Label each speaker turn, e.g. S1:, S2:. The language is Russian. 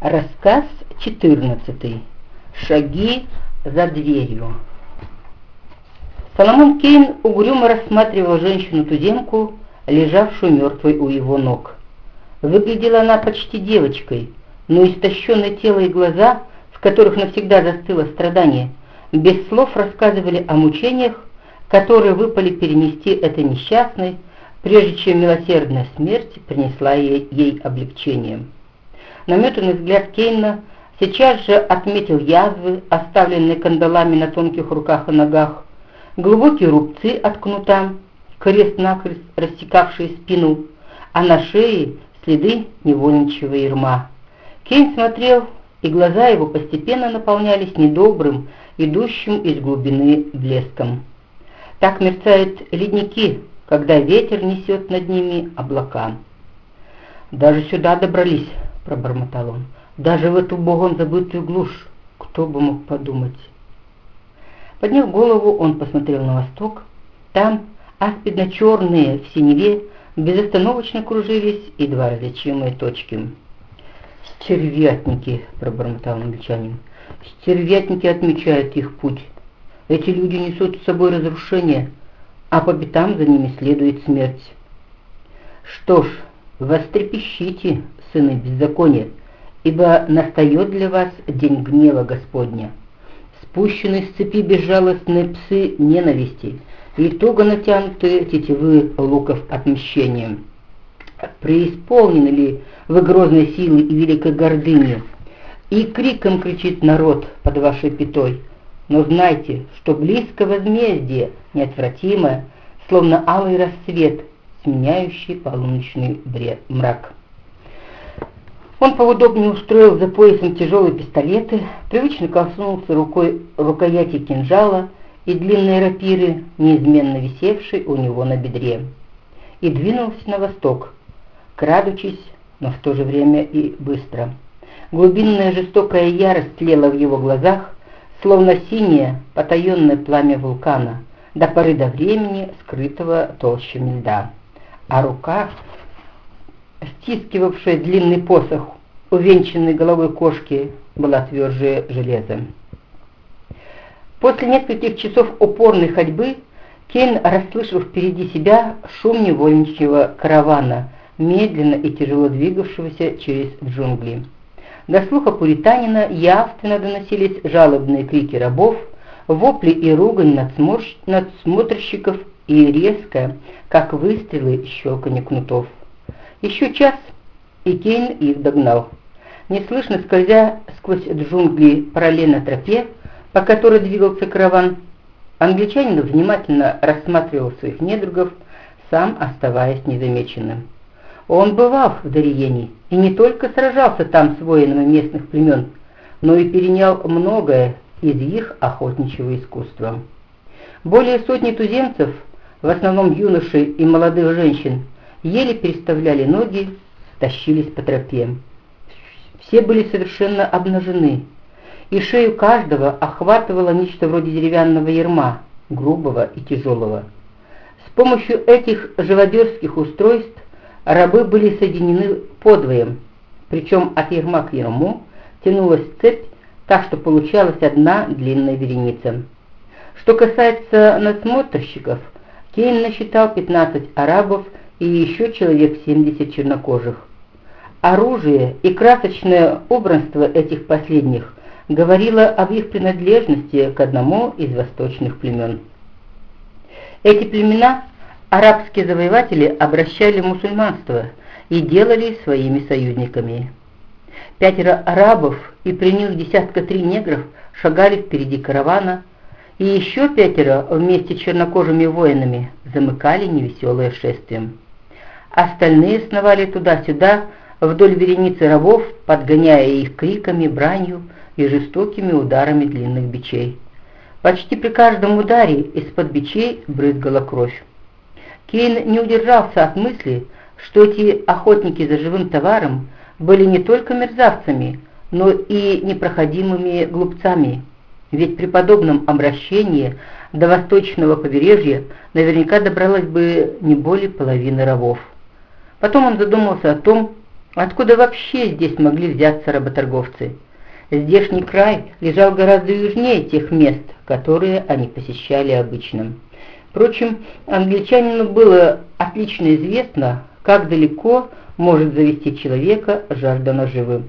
S1: Рассказ 14. Шаги за дверью. Соломон Кейн угрюмо рассматривал женщину-туземку, лежавшую мертвой у его ног. Выглядела она почти девочкой, но истощенное тело и глаза, в которых навсегда застыло страдание, без слов рассказывали о мучениях, которые выпали перенести это несчастной, прежде чем милосердная смерть принесла ей, ей облегчение. Наметанный взгляд Кейна сейчас же отметил язвы, оставленные кандалами на тонких руках и ногах, глубокие рубцы от кнута, крест-накрест рассекавшие спину, а на шее следы невольничьего ерма. Кейн смотрел, и глаза его постепенно наполнялись недобрым, идущим из глубины блеском. Так мерцают ледники, когда ветер несет над ними облака. Даже сюда добрались, пробормотал он. «Даже в эту богом забытую глушь, кто бы мог подумать?» Подняв голову, он посмотрел на восток. Там, аспидно-черные в синеве, безостановочно кружились и два различимые точки. «Стервятники!» — пробормотал англичанин. «Стервятники отмечают их путь. Эти люди несут с собой разрушение, а по пятам за ними следует смерть. Что ж, вострепещите, сыны беззакония, ибо настает для вас день гнева Господня. Спущены с цепи безжалостные псы ненависти, и туго натянутые тетивы луков отмщения. Преисполнены ли вы грозной силы и великой гордыни? И криком кричит народ под вашей пятой. Но знайте, что близко возмездие, неотвратимое, словно алый рассвет, сменяющий полуночный бред, мрак. Он поудобнее устроил за поясом тяжелые пистолеты, привычно коснулся рукой рукояти кинжала и длинной рапиры, неизменно висевшей у него на бедре, и двинулся на восток, крадучись, но в то же время и быстро. Глубинная жестокая ярость тлела в его глазах, словно синее потаенное пламя вулкана, до поры до времени скрытого толщами льда. А рука стискивавшая длинный посох, увенчанный головой кошки, была тверже железа. После нескольких часов упорной ходьбы Кейн расслышал впереди себя шум невольничьего каравана, медленно и тяжело двигавшегося через джунгли. До слуха пуританина явственно доносились жалобные крики рабов, вопли и ругань надсмотр... надсмотрщиков и резко, как выстрелы, щелканье кнутов. Еще час, и Кейн их догнал. Неслышно скользя сквозь джунгли параллельно тропе, по которой двигался караван, англичанин внимательно рассматривал своих недругов, сам оставаясь незамеченным. Он бывал в Дариене и не только сражался там с воинами местных племен, но и перенял многое из их охотничьего искусства. Более сотни туземцев, в основном юношей и молодых женщин, еле переставляли ноги, тащились по тропе. Все были совершенно обнажены, и шею каждого охватывало нечто вроде деревянного ерма, грубого и тяжелого. С помощью этих живодерских устройств рабы были соединены подвоем, причем от ерма к ерму тянулась цепь, так что получалась одна длинная вереница. Что касается надсмотрщиков, Кейн насчитал 15 арабов и еще человек 70 чернокожих. Оружие и красочное убранство этих последних говорило об их принадлежности к одному из восточных племен. Эти племена арабские завоеватели обращали мусульманство и делали своими союзниками. Пятеро арабов и при них десятка три негров шагали впереди каравана, и еще пятеро вместе с чернокожими воинами замыкали невеселое шествие. Остальные сновали туда-сюда вдоль вереницы рабов, подгоняя их криками, бранью и жестокими ударами длинных бичей. Почти при каждом ударе из-под бичей брызгала кровь. Кейн не удержался от мысли, что эти охотники за живым товаром были не только мерзавцами, но и непроходимыми глупцами, ведь при подобном обращении до восточного побережья наверняка добралось бы не более половины рабов. Потом он задумался о том, Откуда вообще здесь могли взяться работорговцы? Здешний край лежал гораздо южнее тех мест, которые они посещали обычно. Впрочем, англичанину было отлично известно, как далеко может завести человека жажда наживы.